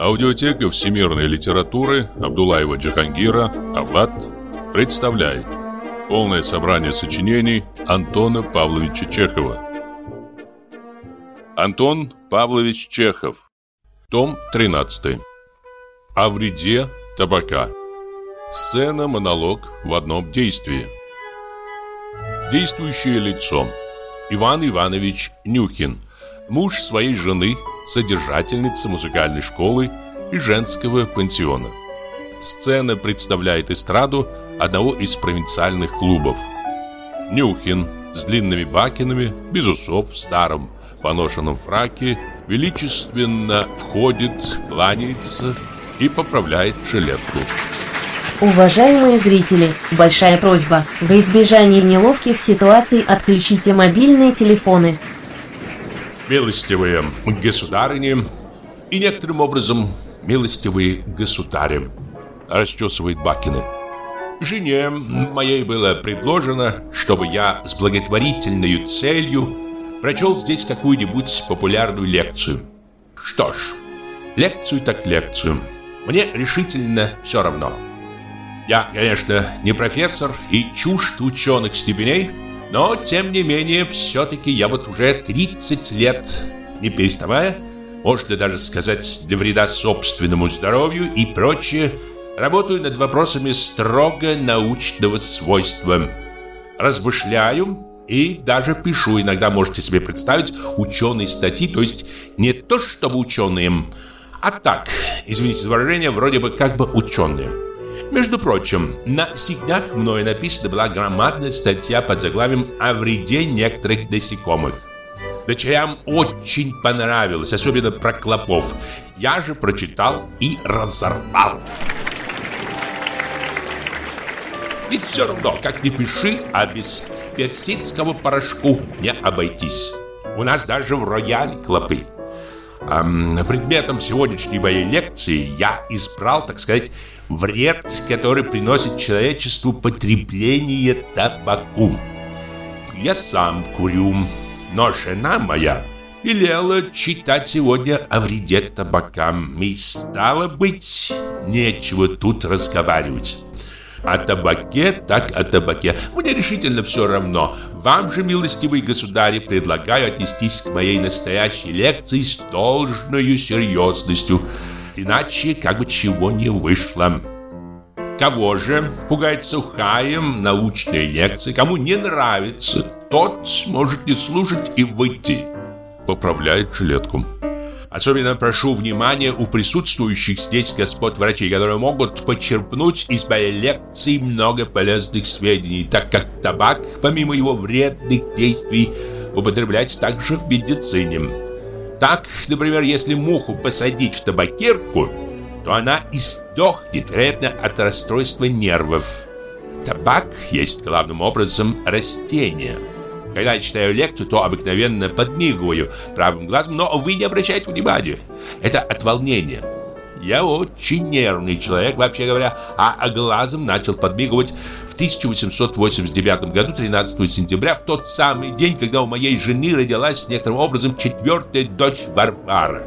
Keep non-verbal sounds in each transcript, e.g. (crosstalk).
Аудиотека всемирной литературы Абдулаева Джахангира Авлад представляет полное собрание сочинений Антона Павловича Чехова. Антон Павлович Чехов. Том 13. О вреде табака. Сцена-монолог в одном действии. Действующее лицо. Иван Иванович Нюхин, муж своей жены, содержательница музыкальной школы и женского пансиона. Сцена представляет эстраду одного из провинциальных клубов. Нюхин с длинными бакинами, без усов, в старом поношенном фраке, величественно входит, кланяется и поправляет жилетку. Уважаемые зрители, большая просьба. Во избежание неловких ситуаций отключите мобильные телефоны. Милостивые государыни и некоторым образом милостивые государи, расчесывает Бакины. Жене моей было предложено, чтобы я с благотворительной целью прочел здесь какую-нибудь популярную лекцию. Что ж, лекцию так лекцию. Мне решительно все равно. Я, конечно, не профессор и чужд ученых степеней, но, тем не менее, все-таки я вот уже 30 лет, не переставая, можно даже сказать, для вреда собственному здоровью и прочее, работаю над вопросами строго научного свойства. Размышляю и даже пишу, иногда можете себе представить, ученые статьи, то есть не то чтобы ученые, а так, извините за выражение, вроде бы как бы ученые. Между прочим, на стихнях мною написана была громадная статья под заглавием «О вреде некоторых насекомых». Дочерям очень понравилось, особенно про клопов. Я же прочитал и разорвал. Ведь все равно, как ни пиши, а без персидского порошку не обойтись. У нас даже в рояле клопы. Предметом сегодняшней моей лекции я избрал, так сказать, вред, который приносит человечеству потребление табаку. Я сам курю, но жена моя велела читать сегодня о вреде табака. И стало быть, нечего тут разговаривать. О табаке, так о табаке. Мне решительно все равно. Вам же, милостивый государь, предлагаю отнестись к моей настоящей лекции с должной серьезностью. Иначе как бы чего не вышло. Кого же пугает сухая научная лекция? Кому не нравится, тот может не слушать и выйти. Поправляет жилетку. Особенно прошу внимания у присутствующих здесь господ врачей, которые могут почерпнуть из моей лекции много полезных сведений, так как табак, помимо его вредных действий, употреблять также в медицине. Так, например, если муху посадить в табакерку, то она издохнет, вероятно, от расстройства нервов. Табак есть главным образом растение – когда я читаю лекцию, то обыкновенно подмигиваю правым глазом, но вы не обращайте внимания. Это от волнения. Я очень нервный человек, вообще говоря, а глазом начал подмигивать в 1889 году, 13 сентября, в тот самый день, когда у моей жены родилась некоторым образом четвертая дочь Варвара.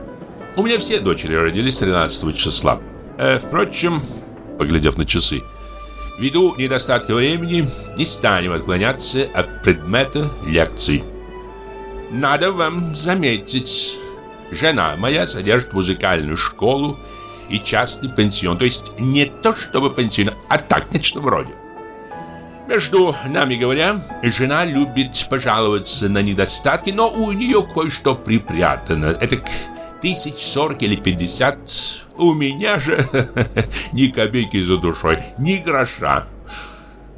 У меня все дочери родились 13 числа. Э, впрочем, поглядев на часы, Ввиду недостатка времени не станем отклоняться от предмета лекции. Надо вам заметить, жена моя содержит музыкальную школу и частный пансион. То есть не то чтобы пансион, а так, нечто вроде. Между нами говоря, жена любит пожаловаться на недостатки, но у нее кое-что припрятано. Это тысяч сорок или пятьдесят. У меня же (laughs) ни копейки за душой, ни гроша.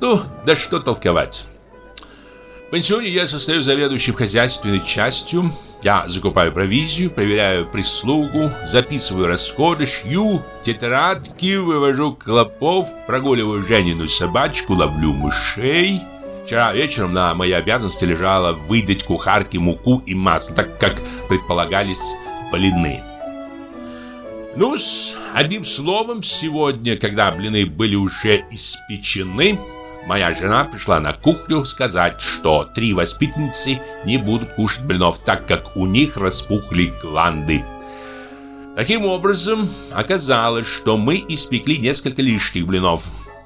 Ну, да что толковать. В пансионе я состою заведующим хозяйственной частью. Я закупаю провизию, проверяю прислугу, записываю расходы, шью тетрадки, вывожу клопов, прогуливаю Женину собачку, ловлю мышей. Вчера вечером на мои обязанности лежало выдать кухарке муку и масло, так как предполагались блины. ну с одним словом, сегодня, когда блины были уже испечены, моя жена пришла на кухню сказать, что три воспитанницы не будут кушать блинов, так как у них распухли гланды. Таким образом, оказалось, что мы испекли несколько лишних блинов.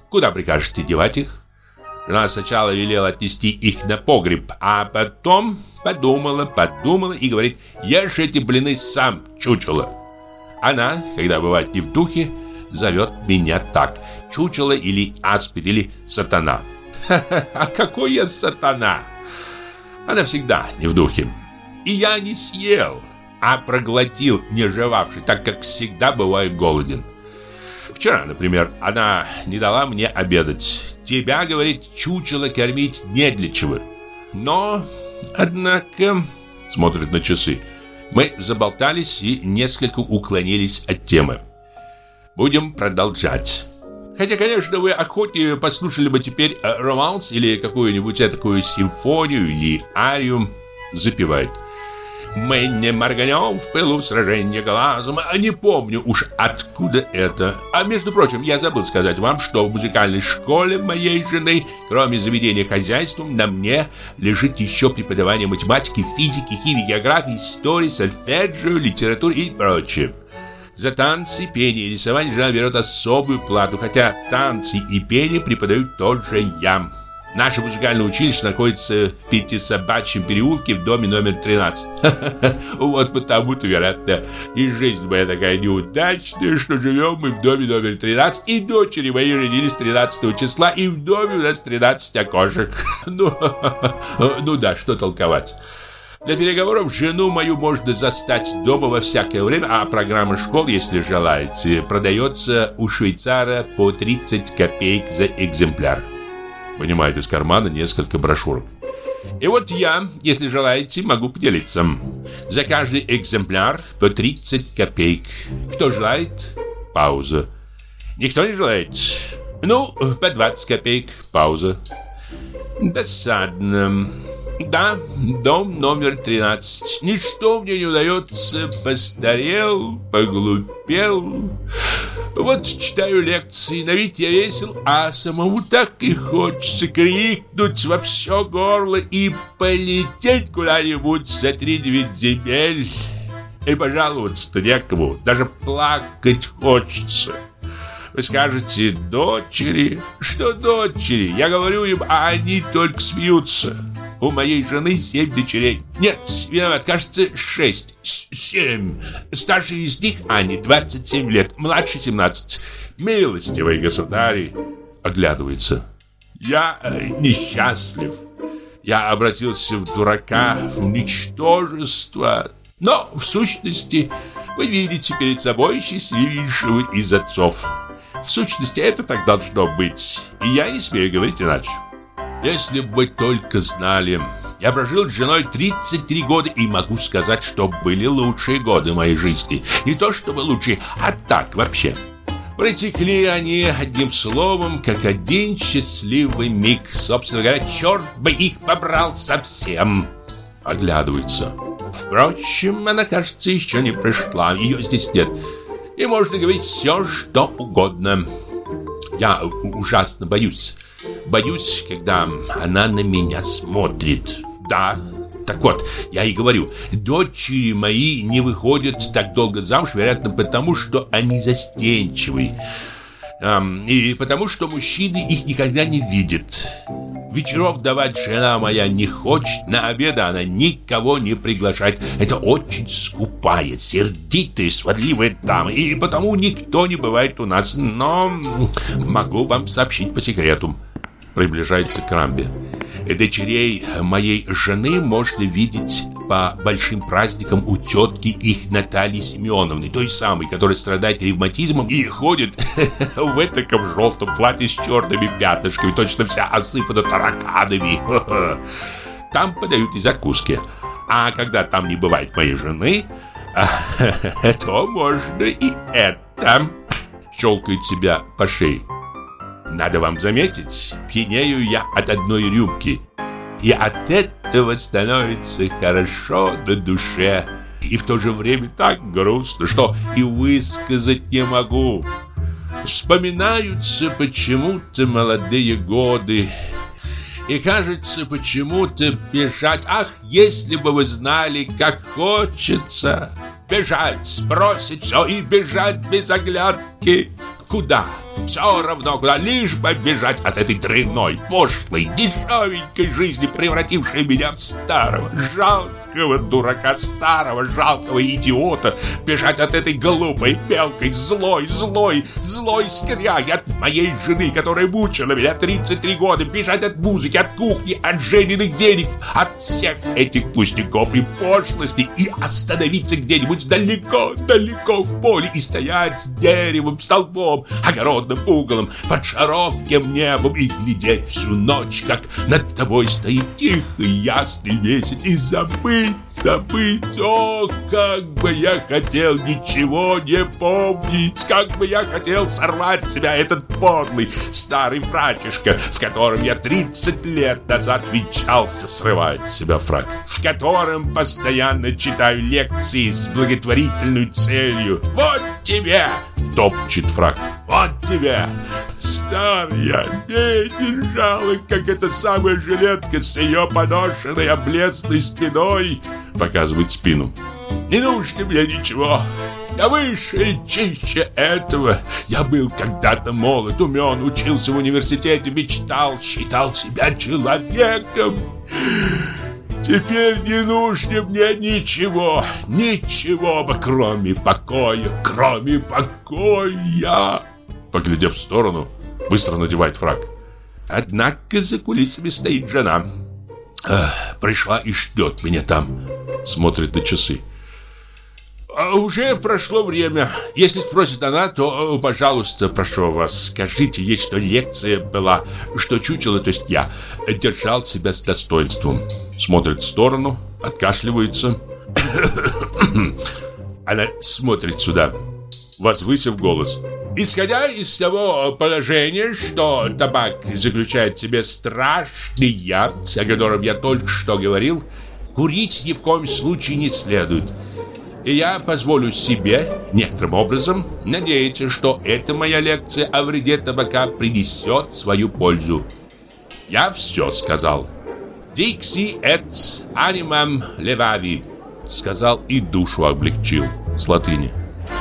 Куда прикажете девать их? Жена сначала велела отнести их на погреб, а потом подумала, подумала и говорит, ешь эти блины сам, чучело. Она, когда бывает не в духе, зовет меня так, чучело или аспид, или сатана. (laughs) А какой я сатана? Она всегда не в духе. И я не съел, а проглотил, не жевавший, так как всегда бываю голоден. Вчера, например, она не дала мне обедать. Тебя, говорит, чучело кормить не для чего. Но, однако, смотрит на часы, мы заболтались и несколько уклонились от темы. Будем продолжать. Хотя, конечно, вы охотнее послушали бы теперь э, романс или какую-нибудь такую симфонию или арию. Запевает. Мы не морганем в пылу сражения глазом. А не помню уж откуда это. А между прочим, я забыл сказать вам, что в музыкальной школе моей жены, кроме заведения хозяйством, на мне лежит еще преподавание математики, физики, химии, географии, истории, сольфеджио, литературы и прочее. За танцы, пение и рисование жена берет особую плату, хотя танцы и пение преподают тоже я. Наше музыкальное училище находится в Пятисобачьем переулке в доме номер 13. (laughs) Вот потому-то, вероятно, и жизнь моя такая неудачная, что живем мы в доме номер 13, и дочери мои родились 13 числа, и в доме у нас 13 окошек. (laughs) Ну, (laughs) ну да, что толковать. Для переговоров жену мою можно застать дома во всякое время, а программа школ, если желаете, продается у швейцара по 30 копеек за экземпляр вынимает из кармана несколько брошюрок. И вот я, если желаете, могу поделиться. За каждый экземпляр по 30 копеек. Кто желает? Пауза. Никто не желает? Ну, по 20 копеек. Пауза. Досадно. Да, дом номер 13. Ничто мне не удается. Постарел, поглупел. Вот читаю лекции, на вид я весел, а самому так и хочется крикнуть во все горло и полететь куда-нибудь за три-девять земель. И пожаловаться-то некому, даже плакать хочется. Вы скажете, дочери? Что дочери? Я говорю им, а они только смеются. У моей жены семь дочерей. Нет, виноват, кажется, шесть. Семь. Старший из них Ани, 27 лет, младший 17. Милостивый государь. Оглядывается. Я э, несчастлив. Я обратился в дурака, в ничтожество. Но, в сущности, вы видите перед собой счастливейшего из отцов. В сущности, это так должно быть. И я не смею говорить иначе. Если бы только знали. Я прожил с женой 33 года и могу сказать, что были лучшие годы моей жизни. Не то чтобы лучшие, а так вообще. Протекли они одним словом, как один счастливый миг. Собственно говоря, черт бы их побрал совсем. Оглядывается. Впрочем, она, кажется, еще не пришла. Ее здесь нет. И можно говорить все, что угодно. Я ужасно боюсь. Боюсь, когда она на меня смотрит. Да, так вот, я и говорю, дочери мои не выходят так долго замуж, вероятно, потому что они застенчивы. Эм, и потому что мужчины их никогда не видят. Вечеров давать жена моя не хочет, на обеда она никого не приглашает. Это очень скупая, сердитая, сводливая дама, и потому никто не бывает у нас. Но могу вам сообщить по секрету приближается к рамбе. Дочерей моей жены можно видеть по большим праздникам у тетки их Натальи Семеновны, той самой, которая страдает ревматизмом и ходит (laughs) в этом желтом платье с черными пятнышками, точно вся осыпана тараканами. (laughs) Там подают и закуски. А когда там не бывает моей жены, (laughs) то можно и это. Щелкает себя по шее. Надо вам заметить, пьянею я от одной рюмки. И от этого становится хорошо на душе. И в то же время так грустно, что и высказать не могу. Вспоминаются почему-то молодые годы. И кажется почему-то бежать. Ах, если бы вы знали, как хочется. бежать, бросить все и бежать без оглядки. Куда? Все равно куда, лишь бы бежать от этой дрянной, пошлой, дешевенькой жизни, превратившей меня в старого, жалкого дурака, старого жалкого идиота, бежать от этой глупой, мелкой, злой, злой, злой скряги, от моей жены, которая мучила меня 33 года, бежать от музыки, от кухни, от жененных денег, от всех этих пустяков и пошлостей и остановиться где-нибудь далеко, далеко в поле и стоять с деревом, столбом, огородным углом, под широким небом и глядеть всю ночь, как над тобой стоит тихий ясный месяц и забыть, забыть. О, как бы я хотел ничего не помнить, как бы я хотел сорвать себя этот подлый старый фрачишка, в котором я 30 лет назад венчался срывать с себя фрак, в котором постоянно читаю лекции с благотворительной целью. Вот тебе! Топчет фрак. Вот тебе! Старая, беден, жалок, как эта самая жилетка с ее поношенной облезлой спиной показывает спину. Не нужно мне ничего. Я выше и чище этого. Я был когда-то молод, умен, учился в университете, мечтал, считал себя человеком. Теперь не нужно мне ничего, ничего кроме покоя, кроме покоя. Поглядев в сторону, быстро надевает фраг. Однако за кулисами стоит жена. Эх, пришла и ждет меня там. Смотрит на часы. А уже прошло время. Если спросит она, то, э, пожалуйста, прошу вас, скажите ей, что лекция была, что чучело, то есть я, держал себя с достоинством. Смотрит в сторону, откашливается. (coughs) Она смотрит сюда, возвысив голос. Исходя из того положения, что табак заключает в себе страшный яд, о котором я только что говорил, курить ни в коем случае не следует. И я позволю себе, некоторым образом, надеяться, что эта моя лекция о вреде табака принесет свою пользу. Я все сказал. «Дикси эт анимам левави», сказал и душу облегчил с латыни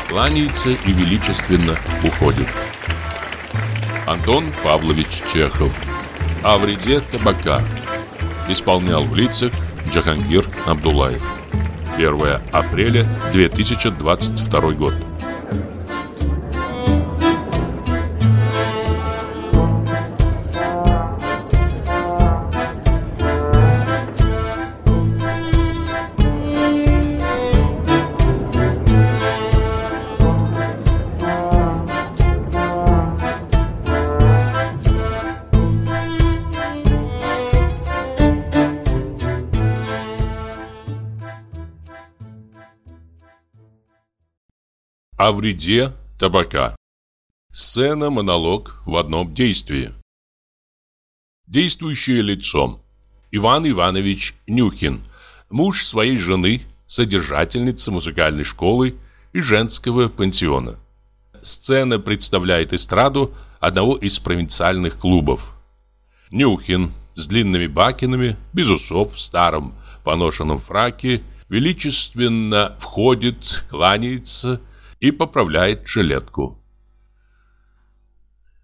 кланяется и величественно уходит. Антон Павлович Чехов. О вреде табака. Исполнял в лицах Джахангир Абдулаев. 1 апреля 2022 год. О вреде табака. Сцена-монолог в одном действии. Действующее лицо. Иван Иванович Нюхин, муж своей жены, содержательница музыкальной школы и женского пансиона. Сцена представляет эстраду одного из провинциальных клубов. Нюхин с длинными бакинами, без усов, в старом поношенном фраке, величественно входит, кланяется и поправляет жилетку.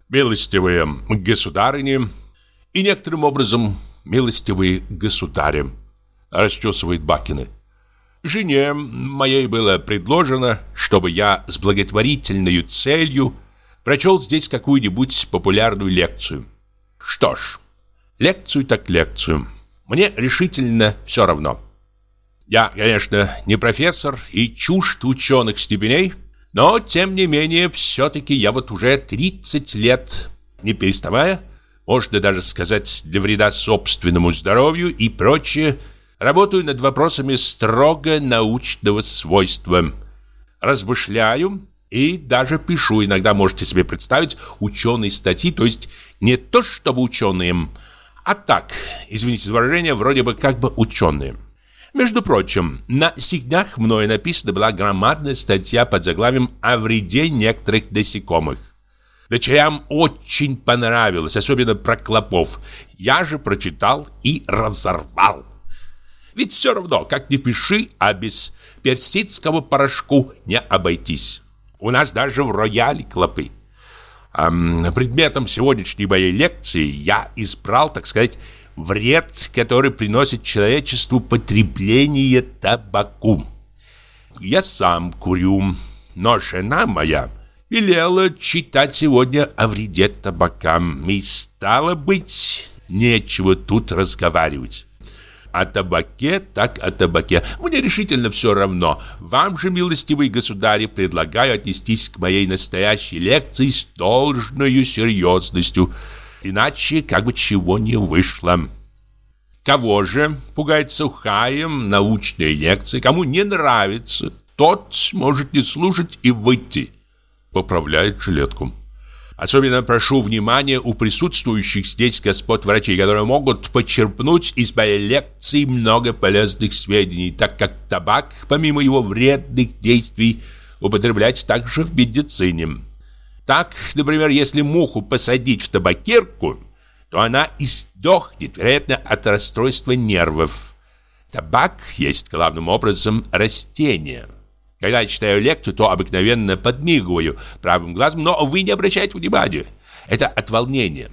Милостивые государыни и некоторым образом милостивые государи расчесывает Бакины. Жене моей было предложено, чтобы я с благотворительной целью прочел здесь какую-нибудь популярную лекцию. Что ж, лекцию так лекцию. Мне решительно все равно. Я, конечно, не профессор и чужд ученых степеней, но, тем не менее, все-таки я вот уже 30 лет, не переставая, можно даже сказать, для вреда собственному здоровью и прочее, работаю над вопросами строго научного свойства. Размышляю и даже пишу, иногда можете себе представить, ученые статьи, то есть не то чтобы ученые, а так, извините за выражение, вроде бы как бы ученые. Между прочим, на сигнах мною написана была громадная статья под заглавием «О вреде некоторых насекомых». Дочерям очень понравилось, особенно про клопов. Я же прочитал и разорвал. Ведь все равно, как ни пиши, а без персидского порошку не обойтись. У нас даже в рояле клопы. Предметом сегодняшней моей лекции я избрал, так сказать, вред, который приносит человечеству потребление табаку. Я сам курю, но жена моя велела читать сегодня о вреде табака. И стало быть, нечего тут разговаривать. О табаке, так о табаке. Мне решительно все равно. Вам же, милостивый государь, предлагаю отнестись к моей настоящей лекции с должной серьезностью. Иначе как бы чего не вышло. Кого же пугает сухая научная лекция? Кому не нравится, тот может не слушать и выйти. Поправляет жилетку. Особенно прошу внимания у присутствующих здесь господ врачей, которые могут почерпнуть из моей лекции много полезных сведений, так как табак, помимо его вредных действий, употреблять также в медицине. Так, например, если муху посадить в табакерку, то она издохнет, вероятно, от расстройства нервов. Табак есть главным образом растение. Когда я читаю лекцию, то обыкновенно подмигиваю правым глазом, но вы не обращайте внимания. Это от волнения.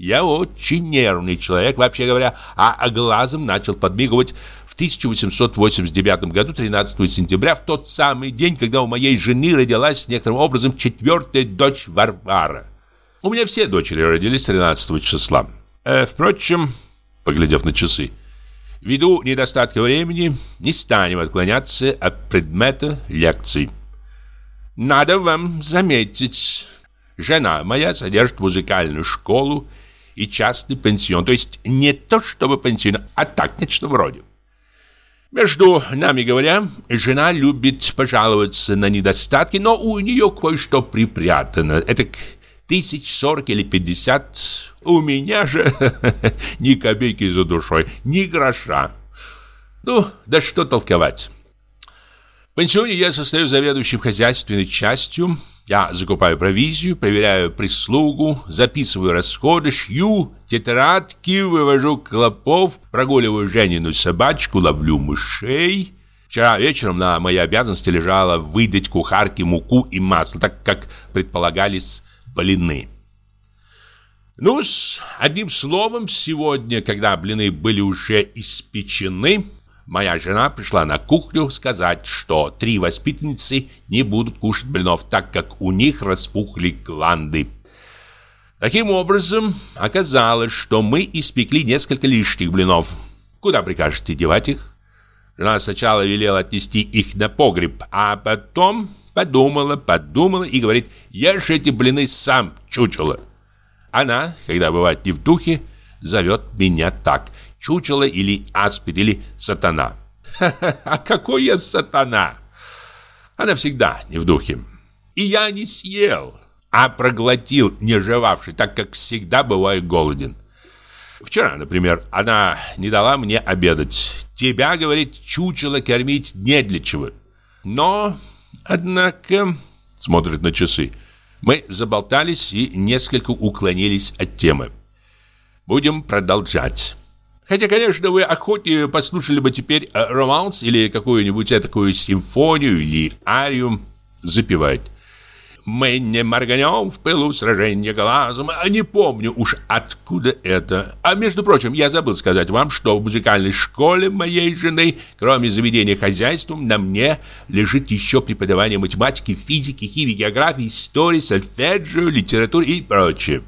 Я очень нервный человек, вообще говоря, а глазом начал подмигивать в 1889 году, 13 сентября, в тот самый день, когда у моей жены родилась некоторым образом четвертая дочь Варвара. У меня все дочери родились 13 числа. Э, впрочем, поглядев на часы, ввиду недостатка времени не станем отклоняться от предмета лекций. Надо вам заметить, жена моя содержит музыкальную школу и частный пенсион, то есть не то чтобы пенсион, а так нечто вроде. Между нами говоря, жена любит пожаловаться на недостатки, но у нее кое-что припрятано. Это тысяч сорок или пятьдесят. У меня же (laughs) ни копейки за душой, ни гроша. Ну, да что толковать. В пенсионе я состою заведующим хозяйственной частью. Я закупаю провизию, проверяю прислугу, записываю расходы, шью тетрадки, вывожу клопов, прогуливаю Женину собачку, ловлю мышей. Вчера вечером на моей обязанности лежало выдать кухарке муку и масло, так как предполагались блины. ну одним словом, сегодня, когда блины были уже испечены, моя жена пришла на кухню сказать, что три воспитанницы не будут кушать блинов, так как у них распухли гланды. Таким образом, оказалось, что мы испекли несколько лишних блинов. Куда прикажете девать их? Жена сначала велела отнести их на погреб, а потом Подумала, подумала и говорит, ешь эти блины сам, чучело. Она, когда бывает не в духе, зовет меня так. Чучело или аспид, или сатана. (laughs) а какой я сатана? Она всегда не в духе. И я не съел, а проглотил, не жевавший, так как всегда бываю голоден. Вчера, например, она не дала мне обедать. Тебя, говорит, чучело кормить не для чего. Но Однако, смотрит на часы, мы заболтались и несколько уклонились от темы. Будем продолжать. Хотя, конечно, вы охотнее послушали бы теперь э, романс или какую-нибудь такую симфонию или арию запевать. Мы не морганем в пылу сражения глазом. А не помню уж откуда это. А между прочим, я забыл сказать вам, что в музыкальной школе моей жены, кроме заведения хозяйством, на мне лежит еще преподавание математики, физики, химии, географии, истории, сольфеджио, литературы и прочее.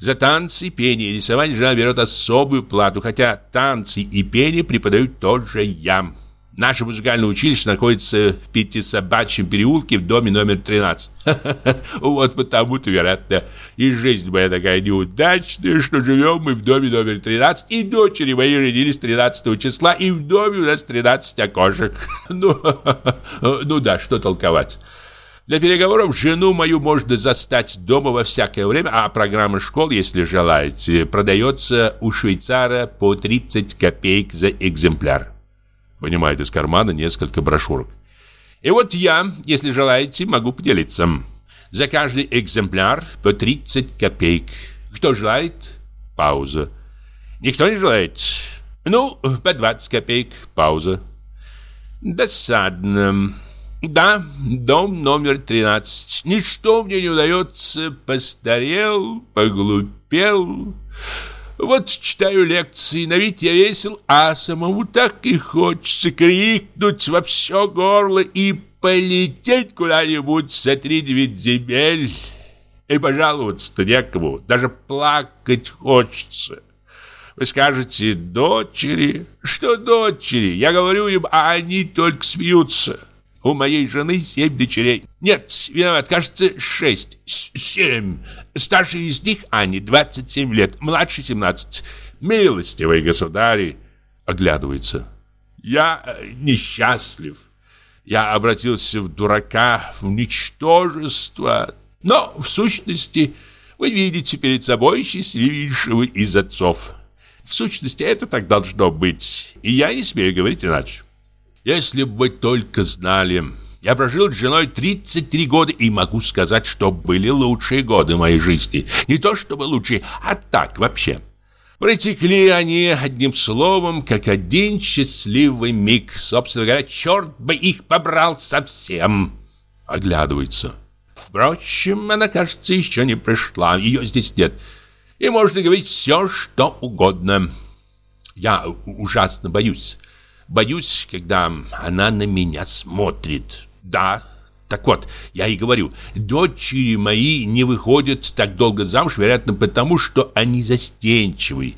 За танцы, пение и рисование жена берет особую плату, хотя танцы и пение преподают тоже я. Наше музыкальное училище находится в Пятисобачьем переулке в доме номер 13. (laughs) Вот потому-то, вероятно, и жизнь моя такая неудачная, что живем мы в доме номер 13, и дочери мои родились 13 числа, и в доме у нас 13 окошек. (laughs) Ну, (laughs) ну да, что толковать. Для переговоров жену мою можно застать дома во всякое время, а программа школ, если желаете, продается у швейцара по 30 копеек за экземпляр. Вынимает из кармана несколько брошюрок. И вот я, если желаете, могу поделиться. За каждый экземпляр по 30 копеек. Кто желает? Пауза. Никто не желает? Ну, по 20 копеек. Пауза. Досадно. Да, дом номер 13. Ничто мне не удается. Постарел, поглупел. Вот читаю лекции, на вид я весел, а самому так и хочется крикнуть во все горло и полететь куда-нибудь за три-девять земель. И пожаловаться-то некому, даже плакать хочется. Вы скажете, дочери? Что дочери? Я говорю им, а они только смеются. У моей жены семь дочерей. Нет, виноват, кажется, шесть. Семь. Старший из них, Ани, 27 лет, младший 17. Милостивые государи. Оглядывается. Я э, несчастлив. Я обратился в дурака, в ничтожество. Но, в сущности, вы видите перед собой счастливейшего из отцов. В сущности, это так должно быть. И я не смею говорить иначе. Если бы только знали... Я прожил с женой 33 года и могу сказать, что были лучшие годы моей жизни. Не то чтобы лучшие, а так вообще. Протекли они одним словом, как один счастливый миг. Собственно говоря, черт бы их побрал совсем. Оглядывается. Впрочем, она, кажется, еще не пришла. Ее здесь нет. И можно говорить все, что угодно. Я ужасно боюсь. Боюсь, когда она на меня смотрит. Да, так вот, я и говорю, дочери мои не выходят так долго замуж, вероятно, потому что они застенчивы.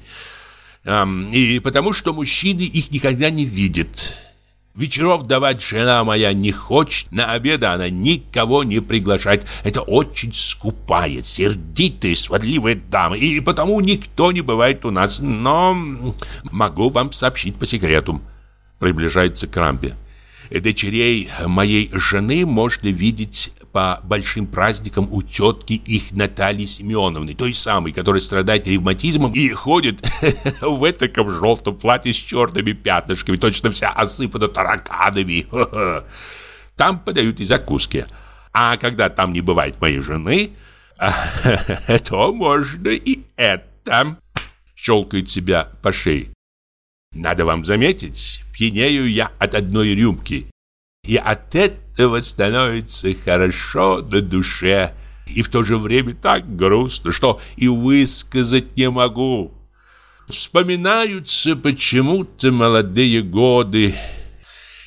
Эм, и потому что мужчины их никогда не видят. Вечеров давать жена моя не хочет, на обеды она никого не приглашает. Это очень скупая, сердитая, сводливая дама, и потому никто не бывает у нас. Но могу вам сообщить по секрету приближается к рампе. Дочерей моей жены можно видеть по большим праздникам у тетки их Натальи Семеновны, той самой, которая страдает ревматизмом и ходит (laughs) в этом желтом платье с черными пятнышками, точно вся осыпана тараканами. (laughs) Там подают и закуски. А когда там не бывает моей жены, (laughs) то можно и это. Щелкает себя по шее. Надо вам заметить, пьянею я от одной рюмки. И от этого становится хорошо на душе. И в то же время так грустно, что и высказать не могу. Вспоминаются почему-то молодые годы.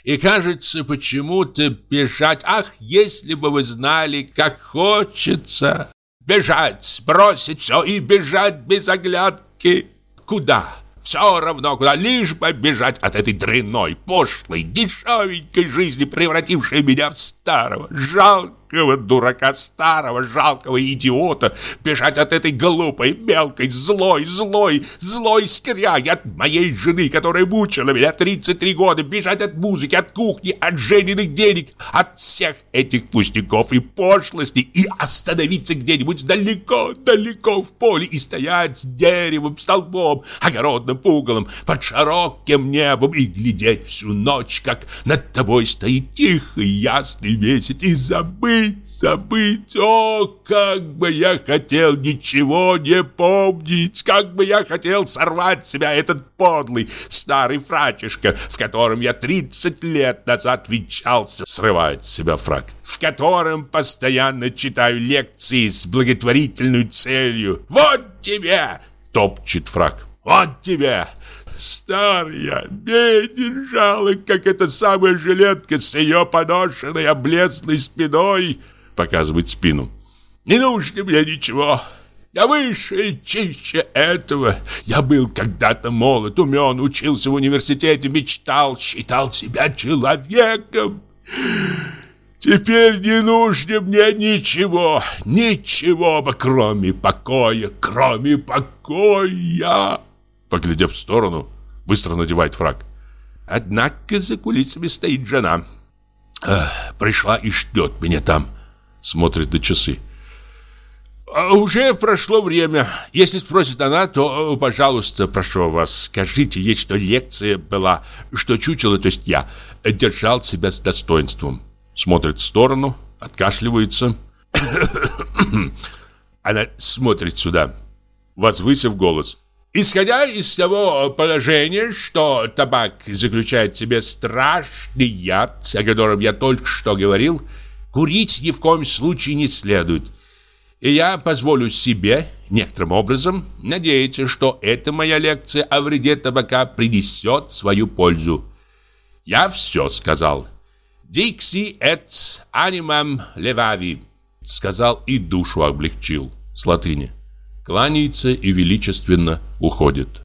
И кажется почему-то бежать. Ах, если бы вы знали, как хочется. Бежать, бросить все и бежать без оглядки. Куда? Все равно куда, лишь бы бежать от этой дрянной, пошлой, дешевенькой жизни, превратившей меня в старого, жалкого жалкого дурака, старого жалкого идиота, бежать от этой глупой, мелкой, злой, злой, злой скряги, от моей жены, которая мучила меня 33 года, бежать от музыки, от кухни, от жененных денег, от всех этих пустяков и пошлостей и остановиться где-нибудь далеко, далеко в поле и стоять с деревом, столбом, огородным углом, под широким небом и глядеть всю ночь, как над тобой стоит тихий ясный месяц и забыть, забыть, забыть. О, как бы я хотел ничего не помнить, как бы я хотел сорвать себя этот подлый старый фрачишка, в котором я 30 лет назад венчался, срывает с себя фрак, в котором постоянно читаю лекции с благотворительной целью. Вот тебе, топчет фрак. Вот тебе, старая, беден жалок, как эта самая жилетка с ее поношенной облезлой спиной, показывает спину. Не нужно мне ничего. Я выше и чище этого. Я был когда-то молод, умен, учился в университете, мечтал, считал себя человеком. Теперь не нужно мне ничего, ничего, кроме покоя, кроме покоя. Поглядев в сторону, быстро надевает фраг. Однако за кулисами стоит жена. Эх, пришла и ждет меня там. Смотрит на часы. А уже прошло время. Если спросит она, то, пожалуйста, прошу вас, скажите ей, что лекция была, что чучело, то есть я, держал себя с достоинством. Смотрит в сторону, откашливается. (coughs) Она смотрит сюда, возвысив голос. Исходя из того положения, что табак заключает в себе страшный яд, о котором я только что говорил, курить ни в коем случае не следует. И я позволю себе, некоторым образом, надеяться, что эта моя лекция о вреде табака принесет свою пользу. Я все сказал. «Dixi et animam levavi», сказал и душу облегчил с латыни кланяется и величественно уходит.